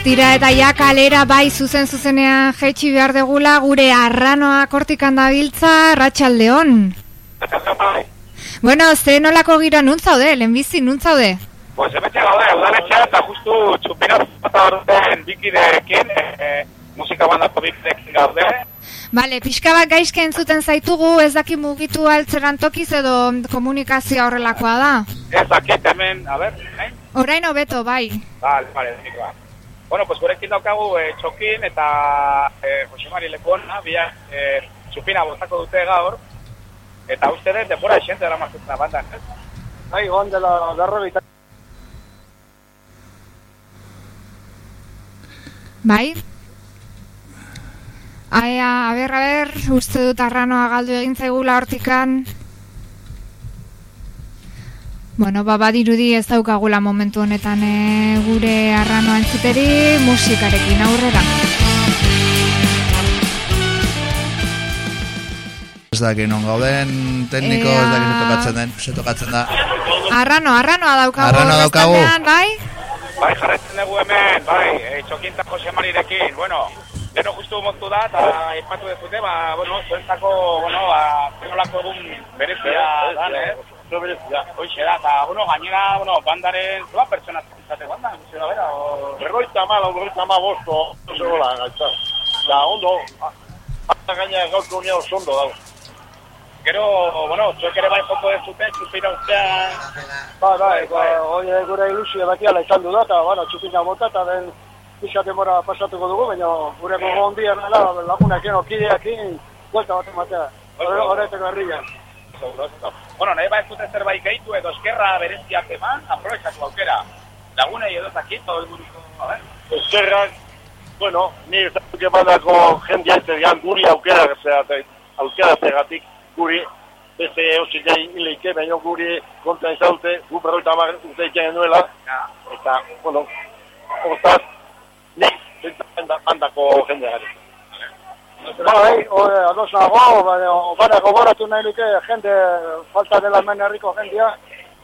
Tira eta ja kalera bai zuzen zuzenean jetxi behar degula gure arranoa kortikan dabiltza ratxaldeon. Bueno, ze nolako gira nuntzaude, lehenbizi nuntzaude? Pues hemetxe gaude, udaletxea eta justu txupina zata horretzen bikideekin, e, musika bandako bikideekin gaude. Bale, pixka bat gaizke entzuten zaitugu, ez daki mugitu altzeran tokiz edo komunikazioa horrelakoa da? Ez dakit hemen, a ber, eh? Orain hobeto, bai. Vale, vale, nik ba. Bueno, pues gurekin daukagu e, txokin eta e, Josemari Lekona, biak e, txupina botako dute gaur, eta uste dut, denbora esente dara mazutzen bandan, ez? Bai, goan dela darro bita. Bai? Aia, a ber, a ber, uste dut arranoa galdu egin zaigula hortikan. Bueno, ba, badirudi ez daukagula momentu honetan e, gure arranoa entzuteri musikarekin aurrera. Ez daki non gauden tekniko, ez daki Ea. tokatzen den, ze tokatzen da. Arrano, arranoa daukagu. Arranoa daukagu. Bai? Bai, jarretzen dugu hemen, bai, e, txokin eta Josemarirekin, bueno, Gero justu montu da, eta ipatu dezute, ba, bueno, zuentzako, bueno, ba, zenolako egun berezia da, eh? Zo berezia. Hoxe da, eta, bueno, gainera, bueno, bandaren, zua pertsona zentzate, banda, museo bera, o... Berroita ma, berroita ma bosto, oso gola, gaitza. Da, ondo, hasta gaina gaurko unia oso ondo dago. Gero, bueno, zuek ere bai joko dezute, txupira ustean... Ba, bai, ba, hori gure ilusio dakiala izan du da, eta, bueno, txupina mota, eta den pixat demora pasatuko dugu, baina gure gogo ondia nela, lagunak eno, kideakin, guelta bat ematea. Herria. Bueno, nahi ba ez dute zerbait gehitu edo eskerra bereziak eman, aprobetsatu aukera. Lagunei edo zakit, todo el a ver. Eskerrak, bueno, ni ez dut emanako jendea ez egan guri aukera zeatek, aukera zegatik guri, beste eusin jai hileike, baina guri kontra izaute, gu berroita mar urte ikan genuela, eta, bueno, hortaz, nik bandako jendeari. Bai, ados nago, baina gogoratu nahi nuke jende, falta dela hemen herriko jendea,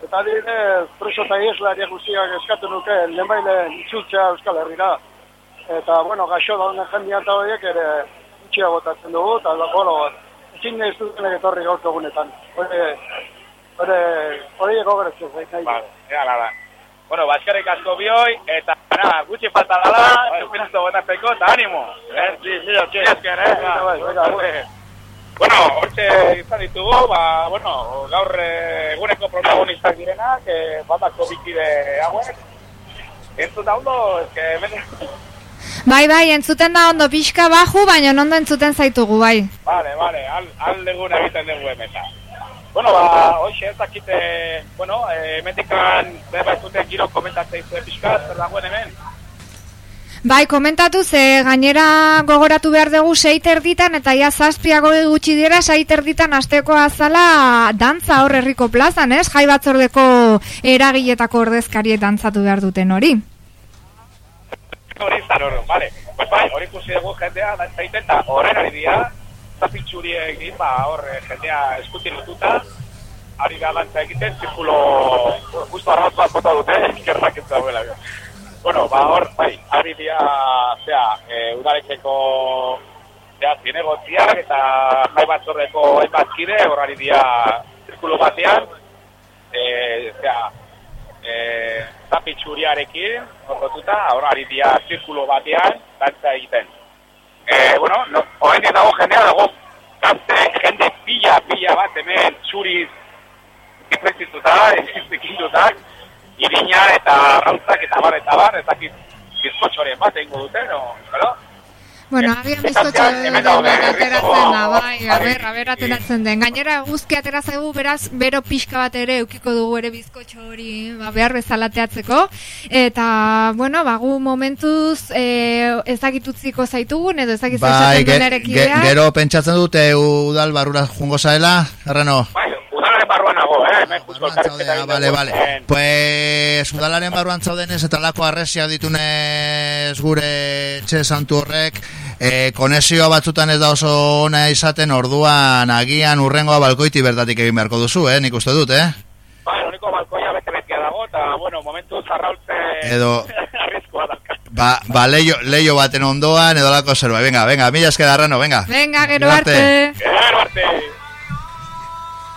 eta adibidez, preso eta ieslari guztiak eskatu nuke, lehenbaile itzultzea Euskal Herrira. Eta, bueno, gaixo da honen jendea eta horiek ere itxia botatzen dugu, eta, bueno, ezin ez dutenek etorri gaurko egunetan. Hori, hori, hori gogoratzen nahi. Vale, ea, nada. Bueno, baskarrik asko bioi, eta, nada, gutxi falta dala, txupinazo botatzeko, eta animo. Eh? Sí, mira, que... Esker, eh? Bai, venga, Vale. Bueno, hortxe izan ditugu, ba, bueno, gaur eh, eguneko protagonistak direnak, eh, bandako bikide hauek. Entzut da ondo, eske, hemen... Bai, bai, entzuten da ondo pixka baju, baina ondo entzuten zaitugu, bai. Vale, vale, al, aldegun egiten dugu hemen da. Bueno, ba, hoxe ez dakite, bueno, eh, metikan beba komentatzea izue pixka, zer dagoen hemen. Bai, komentatu ze gainera gogoratu behar dugu seit erditan eta ja zazpiago gutxi dira seit erditan asteko azala dantza hor herriko plazan, ez? Jai batzordeko eragiletako ordezkariek dantzatu behar duten hori. Hori izan hori, vale. Pues bai, hori ikusi dugu jendea, da zaiten, eta horren ari dira, zapitxuri egin, ba, hor, eh, jendea eskutin lotuta, ari da dantza egiten, zirkulo, justo arrauz bat bota dute, eskerrak ez dagoela. Bueno, ba, hor, bai, ari dira, zera, e, udaletxeko, zera, zinegotziak, eta jai batzordeko hainbat kide, hor ari dira, zirkulo batean, e, zera, eh, zapitxuriarekin, ordotuta, ahora ari dia zirkulo batean, dantza egiten. Eh, bueno, no, horrein dago jendea dago, gazte, jende pila, pila bat, hemen txuriz, izprezituta, izprikindutak, irina eta rautzak eta bar, eta bar, ez dakit bizkotxoren bat egingo dute, no, claro? Bueno, agian bizkotxo ateratzen da, bai, a ber, a ber, ateratzen den. Gainera guzki atera zaigu, beraz, bero pixka bat ere eukiko dugu ere bizkotxo hori, ba, behar bezala teatzeko. Eta, bueno, ba, gu momentuz eh, ezagitutziko zaitugun, edo ezagitzen Bai, ge, ge, ge, gero pentsatzen dute udal barrura jungo zaela, erreno? Bai, eh, hemen justo elkarrizketa Ah, egin vale, vale. Pues udalaren barruan zaudenez eta lako arresia ditunez gure etxe santu horrek e, konexioa batzutan ez da oso ona izaten orduan agian urrengoa balkoiti bertatik egin beharko duzu, eh? Nik uste dut, eh? Bai, honiko balkoia bete betia dago, eta, bueno, momentu zarraultze Edo- arriskoa da. Ba, ba leio, leio baten ondoan, edolako zerbait. Venga, venga, mila esker arrano, venga. Venga, gero arte. Gero arte.